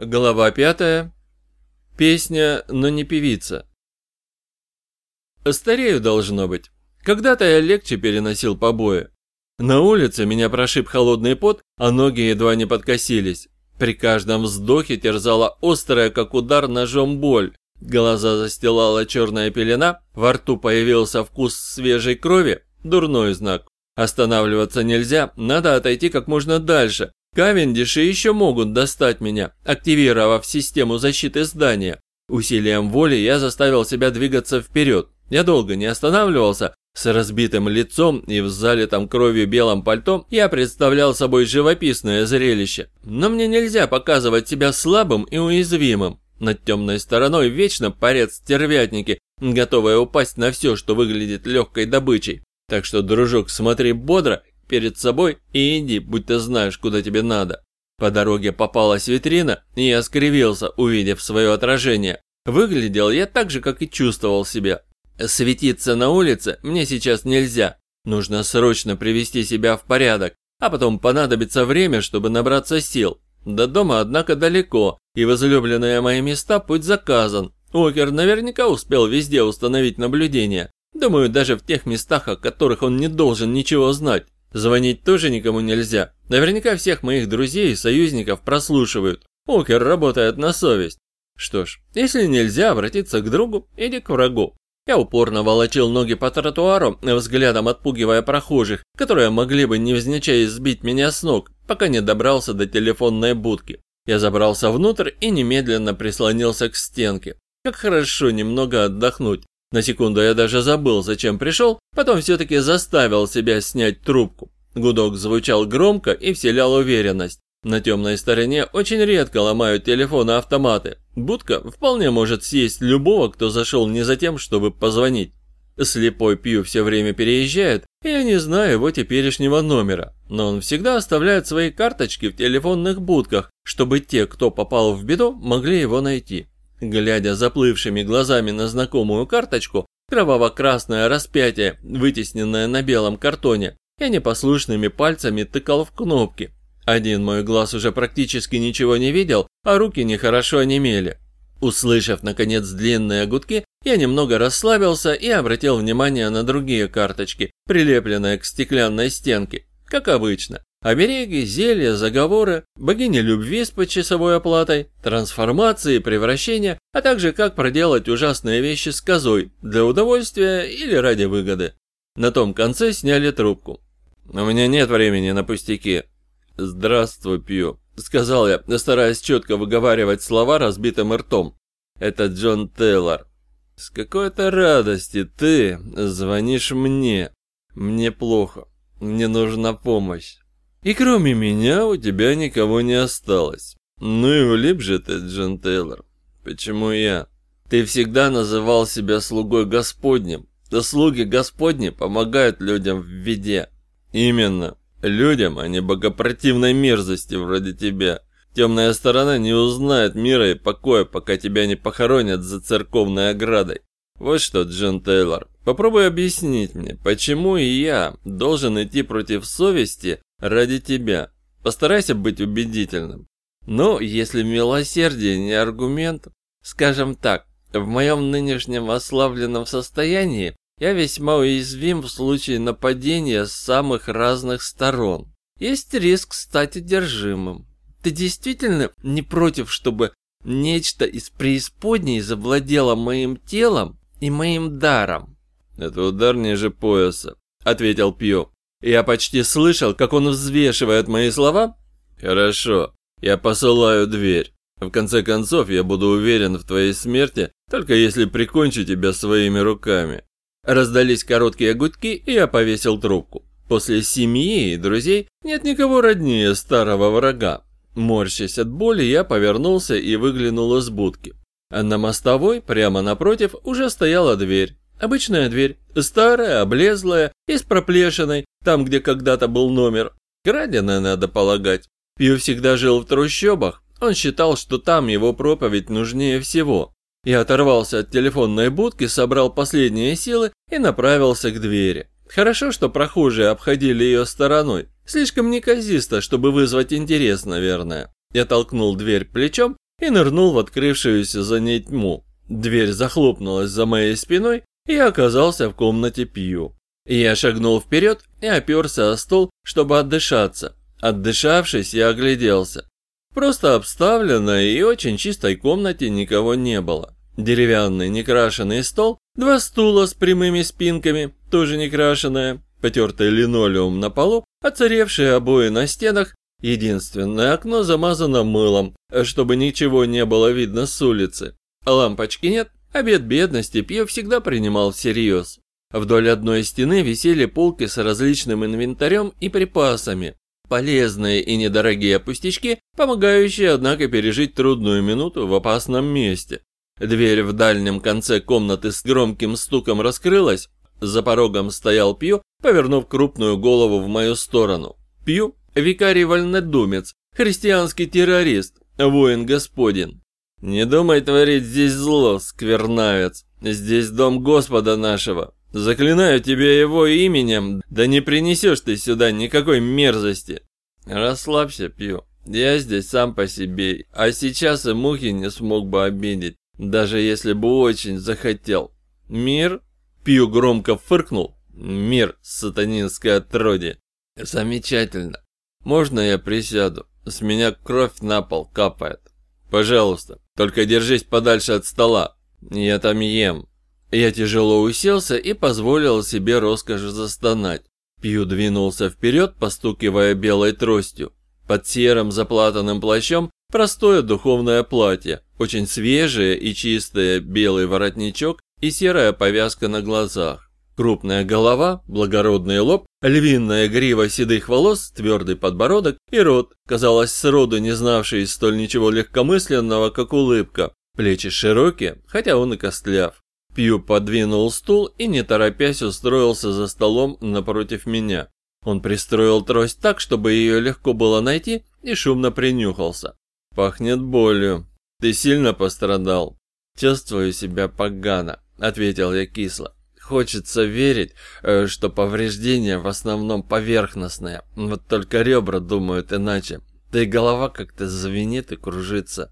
Глава пятая. Песня, но не певица. Старею должно быть. Когда-то я легче переносил побои. На улице меня прошиб холодный пот, а ноги едва не подкосились. При каждом вздохе терзала острая, как удар ножом боль. Глаза застилала черная пелена, во рту появился вкус свежей крови, дурной знак. Останавливаться нельзя, надо отойти как можно дальше, Кавендиши еще могут достать меня, активировав систему защиты здания. Усилием воли я заставил себя двигаться вперед. Я долго не останавливался. С разбитым лицом и в залитом кровью белом пальто я представлял собой живописное зрелище. Но мне нельзя показывать себя слабым и уязвимым. Над темной стороной вечно парят стервятники, готовые упасть на все, что выглядит легкой добычей. Так что, дружок, смотри бодро перед собой и иди, будь ты знаешь, куда тебе надо. По дороге попалась витрина, и я скривился, увидев свое отражение. Выглядел я так же, как и чувствовал себя. Светиться на улице мне сейчас нельзя. Нужно срочно привести себя в порядок, а потом понадобится время, чтобы набраться сил. До дома, однако, далеко, и возлюбленные мои места путь заказан. Окер наверняка успел везде установить наблюдение. Думаю, даже в тех местах, о которых он не должен ничего знать. Звонить тоже никому нельзя. Наверняка всех моих друзей и союзников прослушивают. Окер работает на совесть. Что ж, если нельзя обратиться к другу, иди к врагу. Я упорно волочил ноги по тротуару, взглядом отпугивая прохожих, которые могли бы невзначай сбить меня с ног, пока не добрался до телефонной будки. Я забрался внутрь и немедленно прислонился к стенке. Как хорошо немного отдохнуть. На секунду я даже забыл, зачем пришел, потом все-таки заставил себя снять трубку. Гудок звучал громко и вселял уверенность. На темной стороне очень редко ломают телефоны-автоматы. Будка вполне может съесть любого, кто зашел не за тем, чтобы позвонить. Слепой Пью все время переезжает, и я не знаю его теперешнего номера, но он всегда оставляет свои карточки в телефонных будках, чтобы те, кто попал в беду, могли его найти. Глядя заплывшими глазами на знакомую карточку, кроваво-красное распятие, вытесненное на белом картоне, я непослушными пальцами тыкал в кнопки. Один мой глаз уже практически ничего не видел, а руки нехорошо онемели. Услышав, наконец, длинные гудки, я немного расслабился и обратил внимание на другие карточки, прилепленные к стеклянной стенке, как обычно. Обереги, зелья, заговоры, богини любви с почасовой оплатой, трансформации, превращения, а также как проделать ужасные вещи с козой для удовольствия или ради выгоды. На том конце сняли трубку. «У меня нет времени на пустяки». «Здравствуй, Пью», — сказал я, стараясь четко выговаривать слова разбитым ртом. «Это Джон Тейлор». «С какой-то радости ты звонишь мне. Мне плохо. Мне нужна помощь. И кроме меня у тебя никого не осталось. Ну и влип же ты, Джон Тейлор. Почему я? Ты всегда называл себя слугой Господним. Да слуги Господни помогают людям в беде. Именно. Людям, а не богопротивной мерзости вроде тебя. Темная сторона не узнает мира и покоя, пока тебя не похоронят за церковной оградой. Вот что, Джон Тейлор, попробуй объяснить мне, почему и я должен идти против совести Ради тебя. Постарайся быть убедительным. Но если милосердие не аргумент, скажем так, в моем нынешнем ослабленном состоянии я весьма уязвим в случае нападения с самых разных сторон. Есть риск стать одержимым. Ты действительно не против, чтобы нечто из преисподней завладело моим телом и моим даром? Это удар ниже пояса, ответил Пью. Я почти слышал, как он взвешивает мои слова. Хорошо, я посылаю дверь. В конце концов, я буду уверен в твоей смерти, только если прикончу тебя своими руками. Раздались короткие гудки, и я повесил трубку. После семьи и друзей нет никого роднее старого врага. Морщась от боли, я повернулся и выглянул из будки. А на мостовой, прямо напротив, уже стояла дверь. Обычная дверь, старая, облезлая и с проплешиной, там, где когда-то был номер. Краденая, надо полагать. Пью всегда жил в трущобах. Он считал, что там его проповедь нужнее всего. Я оторвался от телефонной будки, собрал последние силы и направился к двери. Хорошо, что прохожие обходили ее стороной. Слишком неказисто, чтобы вызвать интерес, наверное. Я толкнул дверь плечом и нырнул в открывшуюся за ней тьму. Дверь захлопнулась за моей спиной, и оказался в комнате Пью. Я шагнул вперед и оперся о стол, чтобы отдышаться. Отдышавшись, я огляделся. Просто обставленной и очень чистой комнате никого не было. Деревянный некрашенный стол, два стула с прямыми спинками, тоже некрашенные, потертый линолеум на полу, оцаревшие обои на стенах, единственное окно замазано мылом, чтобы ничего не было видно с улицы. Лампочки нет, обед бедности Пье всегда принимал всерьез. Вдоль одной стены висели полки с различным инвентарем и припасами. Полезные и недорогие пустячки, помогающие, однако, пережить трудную минуту в опасном месте. Дверь в дальнем конце комнаты с громким стуком раскрылась. За порогом стоял Пью, повернув крупную голову в мою сторону. Пью – викарий вольнодумец, христианский террорист, воин господин. «Не думай творить здесь зло, сквернавец. Здесь дом Господа нашего. Заклинаю тебя его именем, да не принесешь ты сюда никакой мерзости. Расслабься, Пью. Я здесь сам по себе, а сейчас и мухи не смог бы обидеть, даже если бы очень захотел. Мир? Пью громко фыркнул. Мир, сатанинское отродье. Замечательно. Можно я присяду? С меня кровь на пол капает. Пожалуйста, только держись подальше от стола. Я там ем. Я тяжело уселся и позволил себе роскошь застонать. Пью двинулся вперед, постукивая белой тростью. Под серым заплатанным плащом простое духовное платье, очень свежее и чистое белый воротничок и серая повязка на глазах. Крупная голова, благородный лоб, львиная грива седых волос, твердый подбородок и рот, казалось, сроду не знавший столь ничего легкомысленного, как улыбка. Плечи широкие, хотя он и костляв. Пью подвинул стул и, не торопясь, устроился за столом напротив меня. Он пристроил трость так, чтобы ее легко было найти, и шумно принюхался. «Пахнет болью. Ты сильно пострадал?» «Чувствую себя погано», — ответил я кисло. «Хочется верить, э, что повреждения в основном поверхностные. Вот только ребра думают иначе. Да и голова как-то звенит и кружится.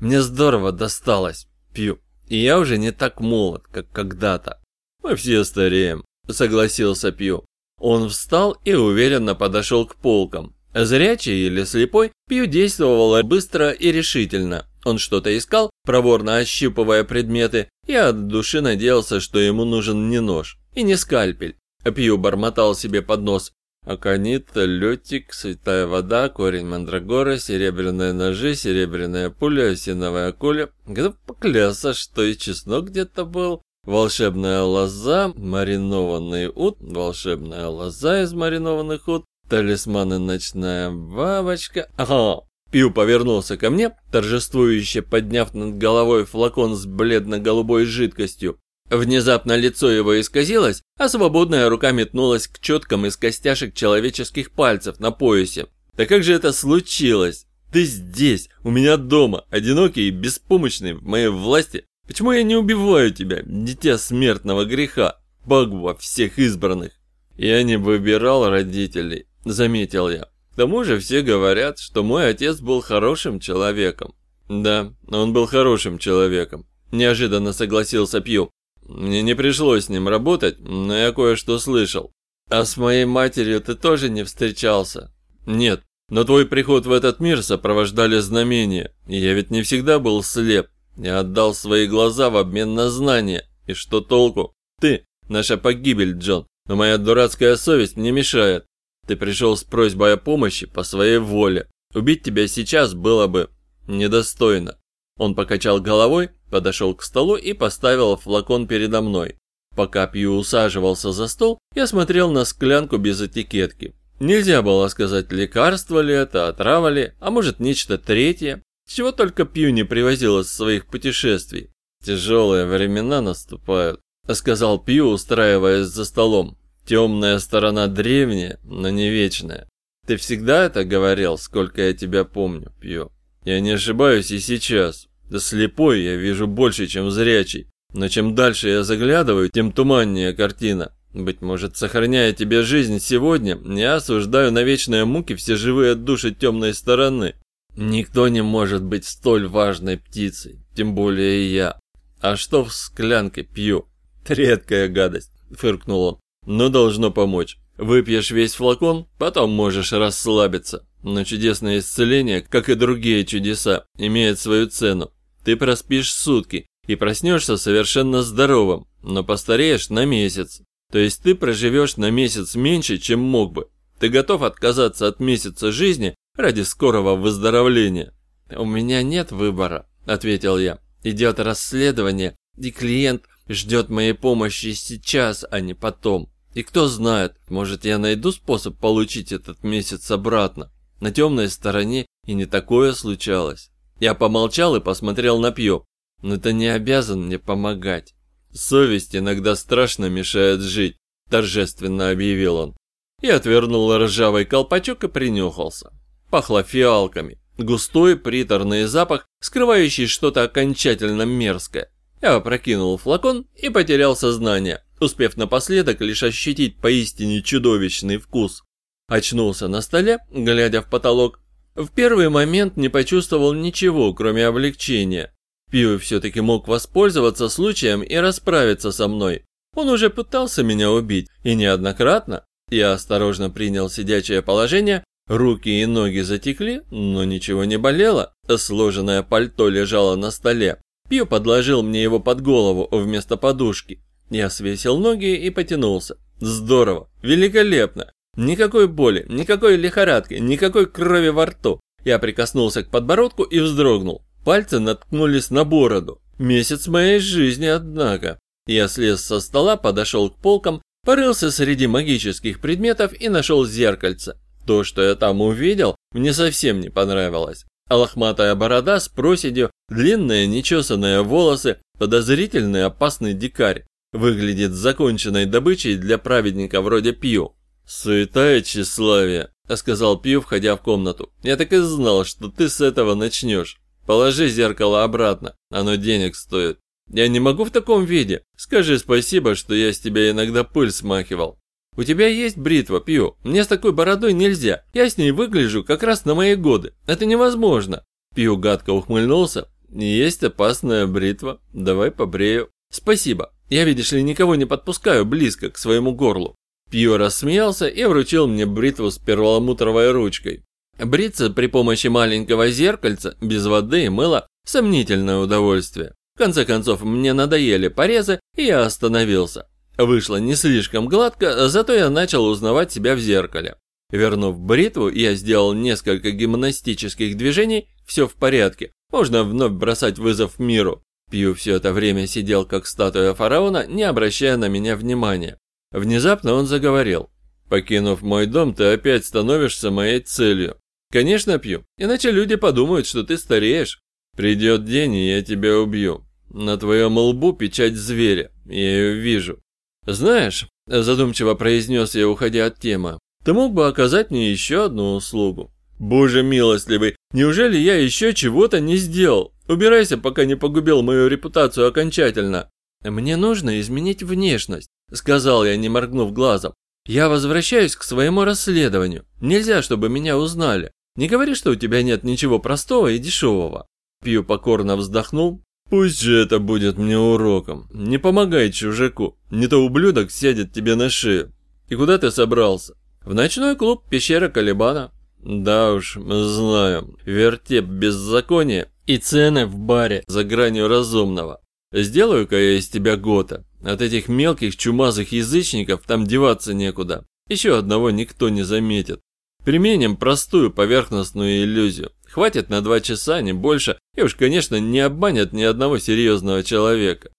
Мне здорово досталось. Пью. И я уже не так молод, как когда-то. Мы все стареем, согласился Пью. Он встал и уверенно подошел к полкам. Зрячий или слепой, Пью действовал быстро и решительно. Он что-то искал, проворно ощупывая предметы, и от души надеялся, что ему нужен не нож и не скальпель. Пью бормотал себе под нос. Аконит, летик, святая вода, корень мандрагора, серебряные ножи, серебряная пуля, осиновая куля. Готов поклясться, что и чеснок где-то был. Волшебная лоза, маринованный ут, волшебная лоза из маринованных ут, талисманы ночная бабочка. Ага, Пью повернулся ко мне, торжествующе подняв над головой флакон с бледно-голубой жидкостью. Внезапно лицо его исказилось, а свободная рука метнулась к четкам из костяшек человеческих пальцев на поясе. Да как же это случилось? Ты здесь, у меня дома, одинокий и беспомощный в моей власти. Почему я не убиваю тебя, дитя смертного греха, багва всех избранных? Я не выбирал родителей, заметил я. К тому же все говорят, что мой отец был хорошим человеком. Да, он был хорошим человеком. Неожиданно согласился Пью. Мне не пришлось с ним работать, но я кое-что слышал. А с моей матерью ты тоже не встречался? Нет, но твой приход в этот мир сопровождали знамения, и я ведь не всегда был слеп. Я отдал свои глаза в обмен на знания. И что толку? Ты – наша погибель, Джон, но моя дурацкая совесть мне мешает. Ты пришел с просьбой о помощи по своей воле. Убить тебя сейчас было бы недостойно. Он покачал головой, подошел к столу и поставил флакон передо мной. Пока Пью усаживался за стол, я смотрел на склянку без этикетки. Нельзя было сказать, лекарство ли это, отрава ли, а может нечто третье. Чего только Пью не привозил из своих путешествий. Тяжелые времена наступают, сказал Пью, устраиваясь за столом. Темная сторона древняя, но не вечная. Ты всегда это говорил, сколько я тебя помню, Пью. Я не ошибаюсь и сейчас. Да слепой я вижу больше, чем зрячий. Но чем дальше я заглядываю, тем туманнее картина. Быть может, сохраняя тебе жизнь сегодня, я осуждаю на вечные муки все живые души темной стороны. Никто не может быть столь важной птицей, тем более я. А что в склянке пью? Редкая гадость, фыркнул он. Но должно помочь. Выпьешь весь флакон, потом можешь расслабиться. Но чудесное исцеление, как и другие чудеса, имеет свою цену. Ты проспишь сутки и проснешься совершенно здоровым, но постареешь на месяц. То есть ты проживешь на месяц меньше, чем мог бы. Ты готов отказаться от месяца жизни ради скорого выздоровления? У меня нет выбора, ответил я. Идет расследование, и клиент ждет моей помощи сейчас, а не потом. И кто знает, может я найду способ получить этот месяц обратно. На темной стороне и не такое случалось. Я помолчал и посмотрел на Пью. Но ты не обязан мне помогать. Совесть иногда страшно мешает жить, торжественно объявил он. И отвернул ржавый колпачок и принюхался. Пахло фиалками. Густой приторный запах, скрывающий что-то окончательно мерзкое. Я опрокинул флакон и потерял сознание, успев напоследок лишь ощутить поистине чудовищный вкус. Очнулся на столе, глядя в потолок. В первый момент не почувствовал ничего, кроме облегчения. Пиу все-таки мог воспользоваться случаем и расправиться со мной. Он уже пытался меня убить, и неоднократно. Я осторожно принял сидячее положение, руки и ноги затекли, но ничего не болело. Сложенное пальто лежало на столе. Пью подложил мне его под голову вместо подушки. Я свесил ноги и потянулся. Здорово, великолепно. Никакой боли, никакой лихорадки, никакой крови во рту. Я прикоснулся к подбородку и вздрогнул. Пальцы наткнулись на бороду. Месяц моей жизни, однако. Я слез со стола, подошел к полкам, порылся среди магических предметов и нашел зеркальце. То, что я там увидел, мне совсем не понравилось. А лохматая борода с проседью, длинные нечесанные волосы, подозрительный опасный дикарь. Выглядит законченной добычей для праведника вроде Пью. «Суета и тщеславие», — сказал Пью, входя в комнату. «Я так и знал, что ты с этого начнешь. Положи зеркало обратно, оно денег стоит. Я не могу в таком виде. Скажи спасибо, что я с тебя иногда пыль смахивал. У тебя есть бритва, Пью. Мне с такой бородой нельзя. Я с ней выгляжу как раз на мои годы. Это невозможно. Пью гадко ухмыльнулся. Есть опасная бритва. Давай побрею. Спасибо. Я, видишь ли, никого не подпускаю близко к своему горлу. Пью рассмеялся и вручил мне бритву с перламутровой ручкой. Бриться при помощи маленького зеркальца, без воды и мыла – сомнительное удовольствие. В конце концов, мне надоели порезы, и я остановился. Вышло не слишком гладко, зато я начал узнавать себя в зеркале. Вернув бритву, я сделал несколько гимнастических движений, все в порядке, можно вновь бросать вызов миру. Пью все это время сидел как статуя фараона, не обращая на меня внимания. Внезапно он заговорил. «Покинув мой дом, ты опять становишься моей целью. Конечно, пью, иначе люди подумают, что ты стареешь. Придет день, и я тебя убью. На твоем лбу печать зверя, я ее вижу. Знаешь, задумчиво произнес я, уходя от темы, ты мог бы оказать мне еще одну услугу. Боже милостливый, неужели я еще чего-то не сделал? Убирайся, пока не погубил мою репутацию окончательно. Мне нужно изменить внешность, сказал я, не моргнув глазом. Я возвращаюсь к своему расследованию. Нельзя, чтобы меня узнали. Не говори, что у тебя нет ничего простого и дешевого. Пью покорно вздохнул. Пусть же это будет мне уроком. Не помогай чужаку, не то ублюдок сядет тебе на шею. И куда ты собрался? В ночной клуб «Пещера Калибана». Да уж, знаю, вертеп беззакония и цены в баре за гранью разумного. Сделаю-ка я из тебя гота. От этих мелких чумазых язычников там деваться некуда. Еще одного никто не заметит. Применим простую поверхностную иллюзию. Хватит на два часа, не больше, и уж, конечно, не обманет ни одного серьезного человека.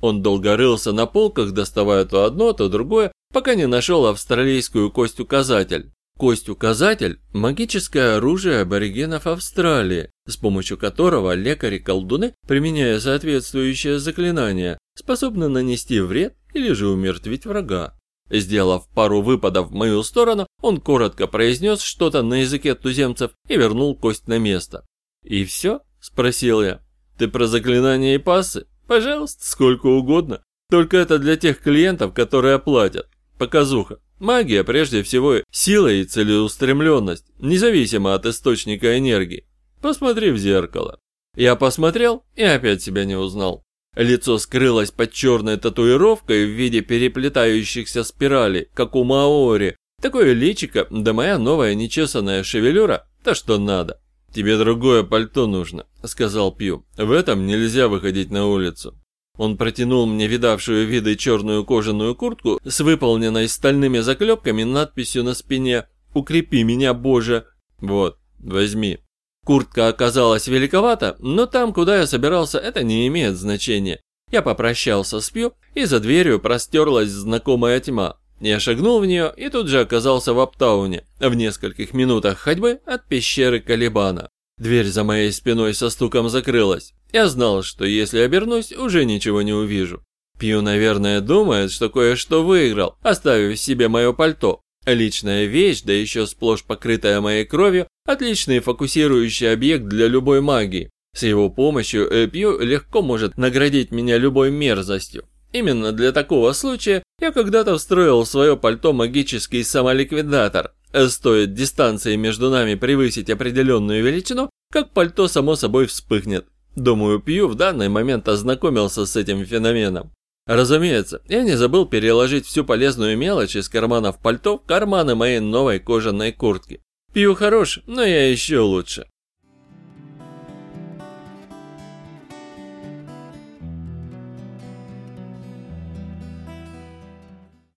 Он долго рылся на полках, доставая то одно, то другое, пока не нашел австралийскую кость-указатель. Кость-указатель – магическое оружие аборигенов Австралии, с помощью которого лекари-колдуны, применяя соответствующее заклинание, способны нанести вред или же умертвить врага. Сделав пару выпадов в мою сторону, он коротко произнес что-то на языке туземцев и вернул кость на место. «И все?» – спросил я. «Ты про заклинания и пасы? Пожалуйста, сколько угодно. Только это для тех клиентов, которые оплатят. Показуха. Магия, прежде всего, сила и целеустремленность, независимо от источника энергии. Посмотри в зеркало. Я посмотрел и опять себя не узнал. Лицо скрылось под черной татуировкой в виде переплетающихся спиралей, как у Маори. Такое личико, да моя новая нечесанная шевелюра, то что надо. «Тебе другое пальто нужно», — сказал Пью. «В этом нельзя выходить на улицу». Он протянул мне видавшую виды черную кожаную куртку с выполненной стальными заклепками надписью на спине «Укрепи меня, Боже!» «Вот, возьми». Куртка оказалась великовата, но там, куда я собирался, это не имеет значения. Я попрощался с Пью, и за дверью простерлась знакомая тьма. Я шагнул в нее и тут же оказался в Аптауне, в нескольких минутах ходьбы от пещеры Калибана. Дверь за моей спиной со стуком закрылась. Я знал, что если обернусь, уже ничего не увижу. Пью, наверное, думает, что кое-что выиграл, оставив себе мое пальто. Личная вещь, да еще сплошь покрытая моей кровью, отличный фокусирующий объект для любой магии. С его помощью Пью легко может наградить меня любой мерзостью. Именно для такого случая я когда-то встроил в свое пальто магический самоликвидатор. Стоит дистанции между нами превысить определенную величину, как пальто само собой вспыхнет. Думаю, Пью в данный момент ознакомился с этим феноменом. Разумеется, я не забыл переложить всю полезную мелочь из карманов пальто в карманы моей новой кожаной куртки. Пью хорош, но я еще лучше.